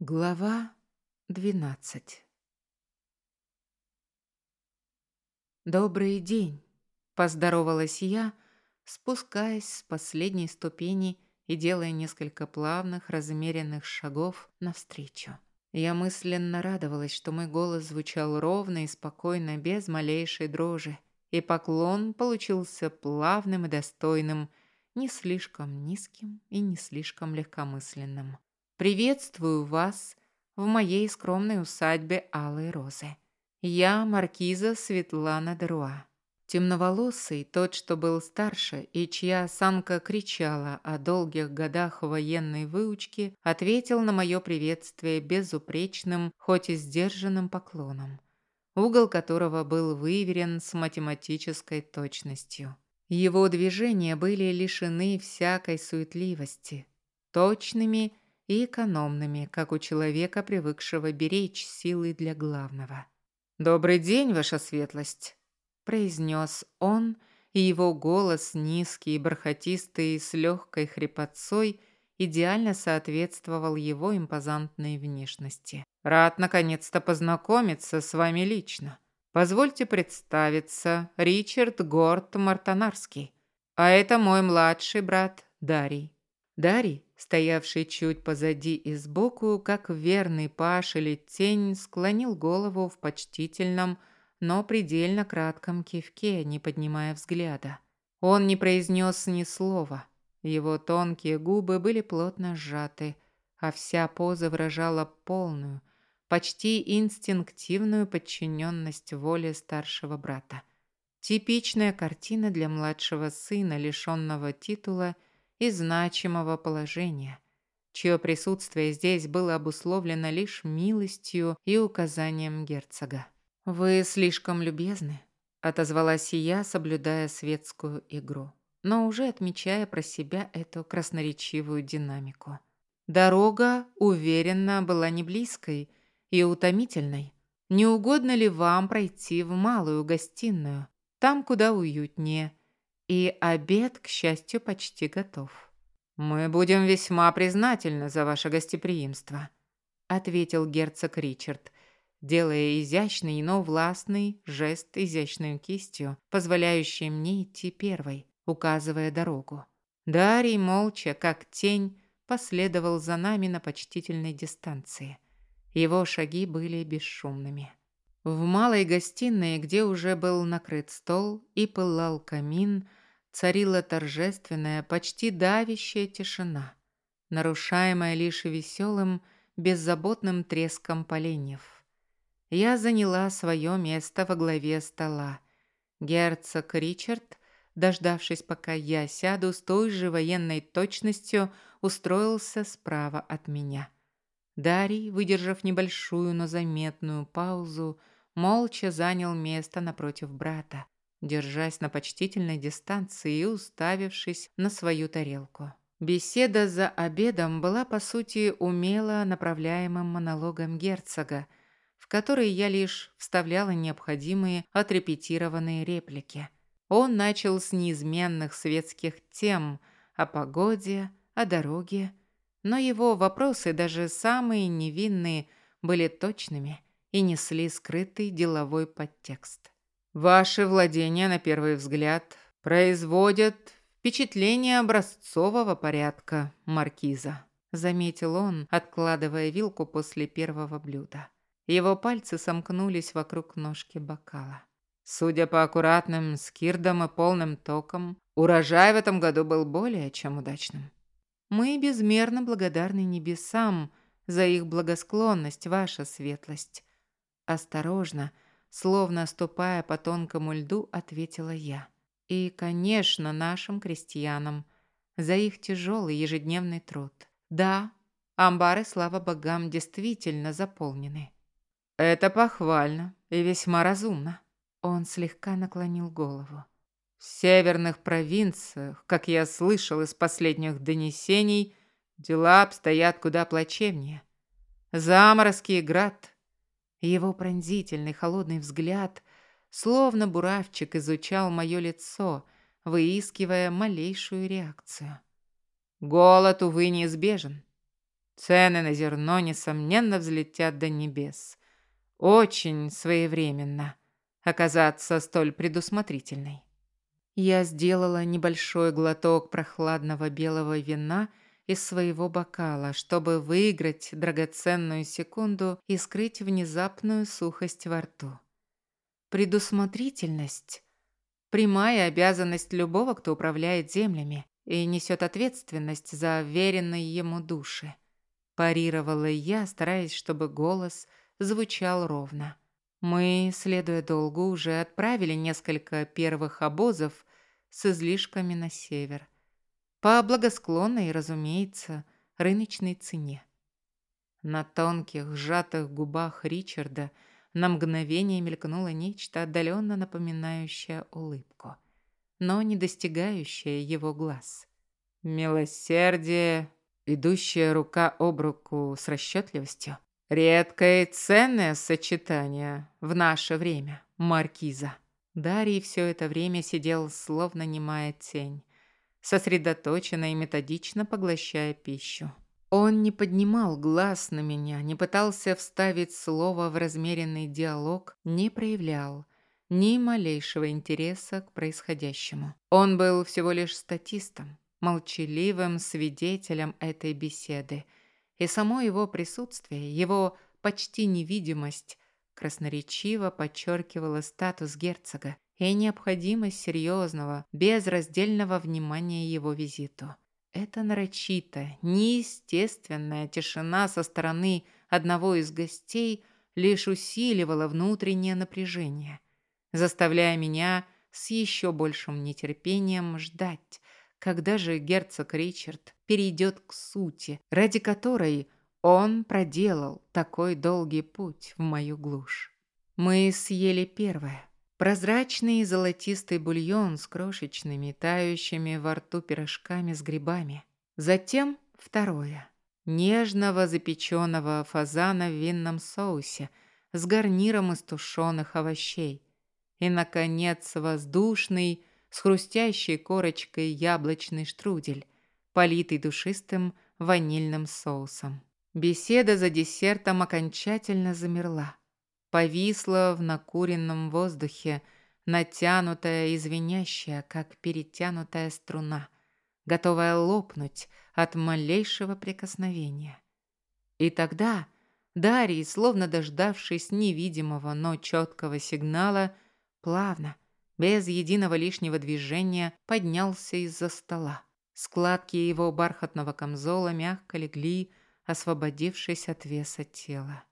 Глава двенадцать «Добрый день!» – поздоровалась я, спускаясь с последней ступени и делая несколько плавных, размеренных шагов навстречу. Я мысленно радовалась, что мой голос звучал ровно и спокойно, без малейшей дрожи, и поклон получился плавным и достойным, не слишком низким и не слишком легкомысленным. Приветствую вас в моей скромной усадьбе Алой Розы. Я маркиза Светлана Деруа. Темноволосый, тот, что был старше и чья осанка кричала о долгих годах военной выучки, ответил на мое приветствие безупречным, хоть и сдержанным поклоном, угол которого был выверен с математической точностью. Его движения были лишены всякой суетливости, точными и экономными, как у человека, привыкшего беречь силы для главного. «Добрый день, ваша светлость», – произнес он, и его голос, низкий и бархатистый, с легкой хрипотцой, идеально соответствовал его импозантной внешности. «Рад наконец-то познакомиться с вами лично. Позвольте представиться, Ричард Горд Мартанарский. А это мой младший брат Дарий». Дарий стоявший чуть позади и сбоку, как верный паш или тень, склонил голову в почтительном, но предельно кратком кивке, не поднимая взгляда. Он не произнес ни слова. Его тонкие губы были плотно сжаты, а вся поза выражала полную, почти инстинктивную подчиненность воле старшего брата. Типичная картина для младшего сына, лишенного титула – и значимого положения, чье присутствие здесь было обусловлено лишь милостью и указанием герцога. «Вы слишком любезны», – отозвалась я, соблюдая светскую игру, но уже отмечая про себя эту красноречивую динамику. Дорога, уверенно, была не близкой и утомительной. Не угодно ли вам пройти в малую гостиную, там, куда уютнее, и обед, к счастью, почти готов. «Мы будем весьма признательны за ваше гостеприимство», ответил герцог Ричард, делая изящный, но властный жест изящной кистью, позволяющий мне идти первой, указывая дорогу. Дарий молча, как тень, последовал за нами на почтительной дистанции. Его шаги были бесшумными. В малой гостиной, где уже был накрыт стол и пылал камин, царила торжественная, почти давящая тишина, нарушаемая лишь веселым, беззаботным треском поленьев. Я заняла свое место во главе стола. Герцог Ричард, дождавшись, пока я сяду, с той же военной точностью устроился справа от меня. Дарий, выдержав небольшую, но заметную паузу, молча занял место напротив брата, держась на почтительной дистанции и уставившись на свою тарелку. Беседа за обедом была, по сути, умело направляемым монологом герцога, в который я лишь вставляла необходимые отрепетированные реплики. Он начал с неизменных светских тем о погоде, о дороге, но его вопросы, даже самые невинные, были точными и несли скрытый деловой подтекст. Ваши владения, на первый взгляд, производят впечатление образцового порядка, маркиза», заметил он, откладывая вилку после первого блюда. Его пальцы сомкнулись вокруг ножки бокала. Судя по аккуратным скирдам и полным токам, урожай в этом году был более чем удачным. Мы безмерно благодарны небесам за их благосклонность, ваша светлость. Осторожно, Словно ступая по тонкому льду, ответила я. И, конечно, нашим крестьянам за их тяжелый ежедневный труд. Да, амбары, слава богам, действительно заполнены. Это похвально и весьма разумно. Он слегка наклонил голову. В северных провинциях, как я слышал из последних донесений, дела обстоят куда плачевнее. Заморозки и град его пронзительный холодный взгляд, словно буравчик, изучал мое лицо, выискивая малейшую реакцию. Голод, увы, неизбежен. Цены на зерно, несомненно, взлетят до небес. Очень своевременно оказаться столь предусмотрительной. Я сделала небольшой глоток прохладного белого вина из своего бокала, чтобы выиграть драгоценную секунду и скрыть внезапную сухость во рту. Предусмотрительность – прямая обязанность любого, кто управляет землями и несет ответственность за веренные ему души. Парировала я, стараясь, чтобы голос звучал ровно. Мы, следуя долгу, уже отправили несколько первых обозов с излишками на север. По благосклонной, разумеется, рыночной цене. На тонких, сжатых губах Ричарда – на мгновение мелькнуло нечто отдаленно напоминающее улыбку, но не достигающее его глаз. Милосердие, идущая рука об руку с расчетливостью. Редкое и ценное сочетание в наше время, маркиза. Дарий все это время сидел словно немая тень, сосредоточенно и методично поглощая пищу. Он не поднимал глаз на меня, не пытался вставить слово в размеренный диалог, не проявлял ни малейшего интереса к происходящему. Он был всего лишь статистом, молчаливым свидетелем этой беседы, и само его присутствие, его почти невидимость красноречиво подчеркивало статус герцога и необходимость серьезного, безраздельного внимания его визиту. Эта нарочитая, неестественная тишина со стороны одного из гостей лишь усиливала внутреннее напряжение, заставляя меня с еще большим нетерпением ждать, когда же герцог Ричард перейдет к сути, ради которой он проделал такой долгий путь в мою глушь. Мы съели первое, Прозрачный золотистый бульон с крошечными, тающими во рту пирожками с грибами. Затем второе. Нежного запеченного фазана в винном соусе с гарниром из тушеных овощей. И, наконец, воздушный, с хрустящей корочкой яблочный штрудель, политый душистым ванильным соусом. Беседа за десертом окончательно замерла повисла в накуренном воздухе, натянутая и звенящая, как перетянутая струна, готовая лопнуть от малейшего прикосновения. И тогда Дарий, словно дождавшись невидимого, но четкого сигнала, плавно, без единого лишнего движения, поднялся из-за стола. Складки его бархатного камзола мягко легли, освободившись от веса тела.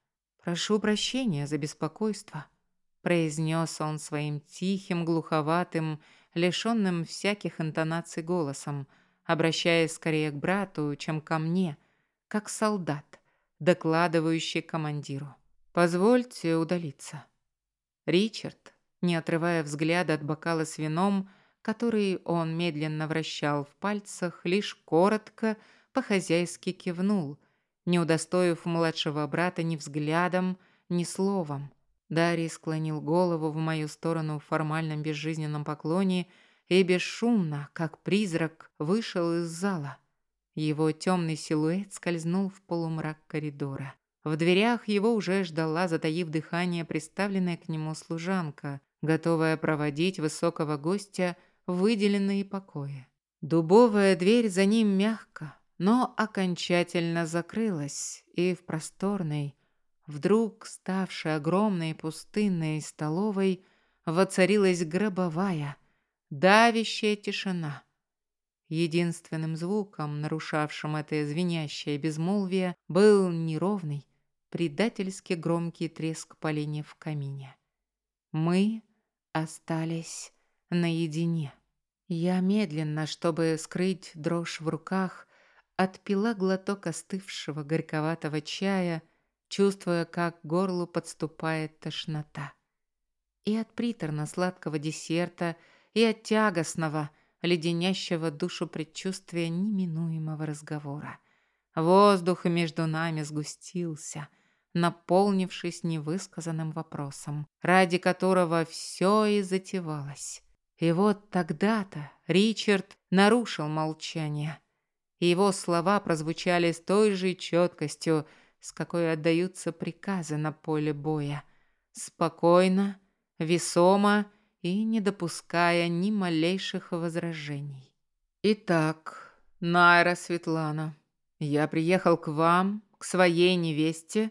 «Прошу прощения за беспокойство», – произнес он своим тихим, глуховатым, лишенным всяких интонаций голосом, обращаясь скорее к брату, чем ко мне, как солдат, докладывающий командиру. «Позвольте удалиться». Ричард, не отрывая взгляда от бокала с вином, который он медленно вращал в пальцах, лишь коротко, по-хозяйски кивнул – не удостоив младшего брата ни взглядом, ни словом. Дарий склонил голову в мою сторону в формальном безжизненном поклоне и бесшумно, как призрак, вышел из зала. Его темный силуэт скользнул в полумрак коридора. В дверях его уже ждала, затаив дыхание, приставленная к нему служанка, готовая проводить высокого гостя в выделенные покои. Дубовая дверь за ним мягко, но окончательно закрылась, и в просторной, вдруг ставшей огромной пустынной столовой, воцарилась гробовая, давящая тишина. Единственным звуком, нарушавшим это звенящее безмолвие, был неровный, предательски громкий треск поленьев в камине. Мы остались наедине. Я медленно, чтобы скрыть дрожь в руках, отпила глоток остывшего горьковатого чая, чувствуя, как к горлу подступает тошнота. И от приторно-сладкого десерта, и от тягостного, леденящего душу предчувствия неминуемого разговора. Воздух между нами сгустился, наполнившись невысказанным вопросом, ради которого все и затевалось. И вот тогда-то Ричард нарушил молчание – и его слова прозвучали с той же четкостью, с какой отдаются приказы на поле боя. Спокойно, весомо и не допуская ни малейших возражений. «Итак, Найра Светлана, я приехал к вам, к своей невесте,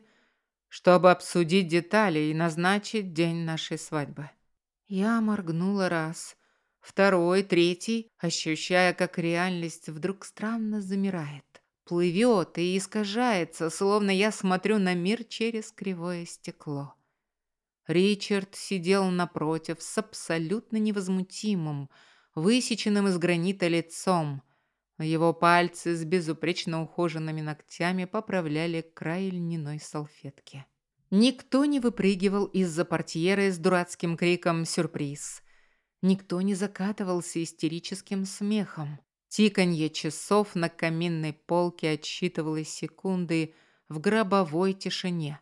чтобы обсудить детали и назначить день нашей свадьбы». Я моргнула раз, второй, третий, ощущая, как реальность вдруг странно замирает. Плывет и искажается, словно я смотрю на мир через кривое стекло. Ричард сидел напротив с абсолютно невозмутимым, высеченным из гранита лицом. Его пальцы с безупречно ухоженными ногтями поправляли край льняной салфетки. Никто не выпрыгивал из-за портьеры с дурацким криком «Сюрприз!». Никто не закатывался истерическим смехом. Тиканье часов на каминной полке отсчитывалось секунды в гробовой тишине.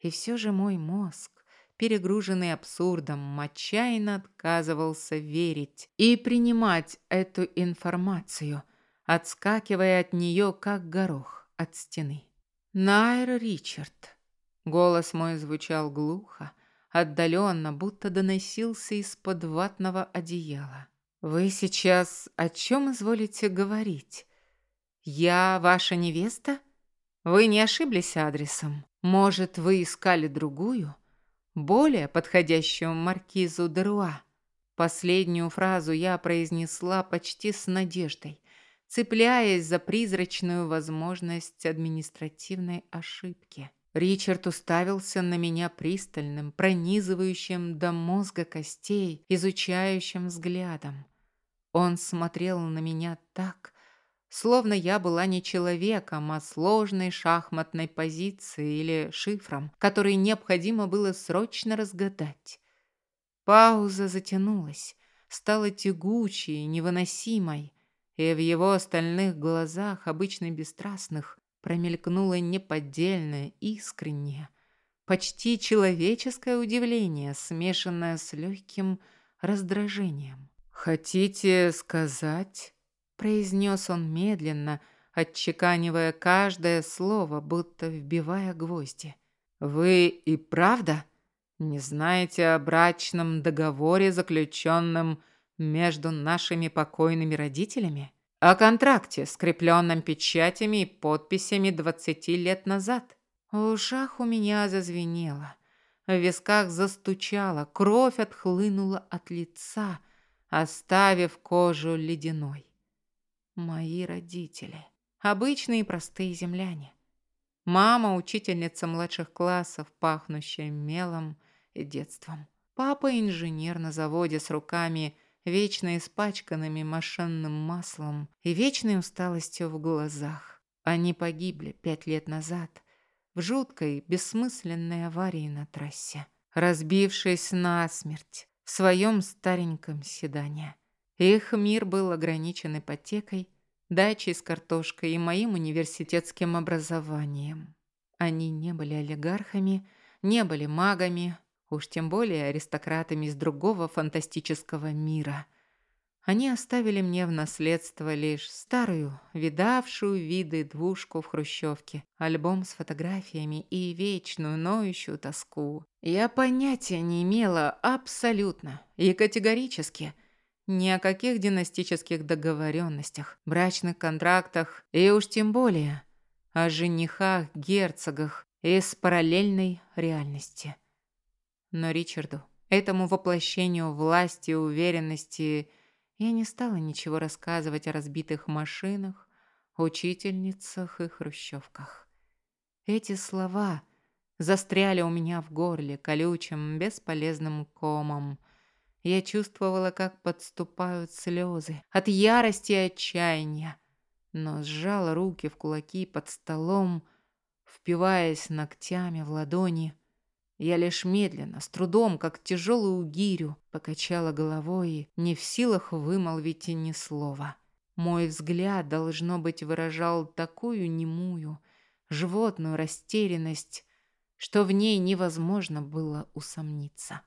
И все же мой мозг, перегруженный абсурдом, отчаянно отказывался верить и принимать эту информацию, отскакивая от нее, как горох от стены. Найр Ричард. Голос мой звучал глухо, отдаленно, будто доносился из-под ватного одеяла. «Вы сейчас о чем изволите говорить? Я ваша невеста? Вы не ошиблись адресом? Может, вы искали другую?» более подходящую маркизу Деруа. Последнюю фразу я произнесла почти с надеждой, цепляясь за призрачную возможность административной ошибки. Ричард уставился на меня пристальным, пронизывающим до мозга костей, изучающим взглядом. Он смотрел на меня так, словно я была не человеком, а сложной шахматной позицией или шифром, который необходимо было срочно разгадать. Пауза затянулась, стала тягучей, невыносимой, и в его остальных глазах, обычно бесстрастных, промелькнуло неподдельное, искреннее, почти человеческое удивление, смешанное с легким раздражением. «Хотите сказать...» произнес он медленно, отчеканивая каждое слово, будто вбивая гвозди. «Вы и правда не знаете о брачном договоре, заключенном между нашими покойными родителями? О контракте, скрепленном печатями и подписями двадцати лет назад?» В ушах у меня зазвенело, в висках застучало, кровь отхлынула от лица, оставив кожу ледяной. Мои родители. Обычные простые земляне. Мама – учительница младших классов, пахнущая мелом и детством. Папа – инженер на заводе с руками, вечно испачканными машинным маслом и вечной усталостью в глазах. Они погибли пять лет назад в жуткой, бессмысленной аварии на трассе, разбившись насмерть в своем стареньком седане. Их мир был ограничен ипотекой, дачей с картошкой и моим университетским образованием. Они не были олигархами, не были магами, уж тем более аристократами из другого фантастического мира. Они оставили мне в наследство лишь старую, видавшую виды двушку в хрущевке, альбом с фотографиями и вечную ноющую тоску. Я понятия не имела абсолютно и категорически – ни о каких династических договоренностях, брачных контрактах и уж тем более о женихах-герцогах из параллельной реальности. Но Ричарду, этому воплощению власти и уверенности, я не стала ничего рассказывать о разбитых машинах, учительницах и хрущевках. Эти слова застряли у меня в горле колючим, бесполезным комом, я чувствовала, как подступают слезы от ярости и отчаяния, но сжала руки в кулаки под столом, впиваясь ногтями в ладони. Я лишь медленно, с трудом, как тяжелую гирю, покачала головой, не в силах вымолвить ни слова. Мой взгляд, должно быть, выражал такую немую, животную растерянность, что в ней невозможно было усомниться.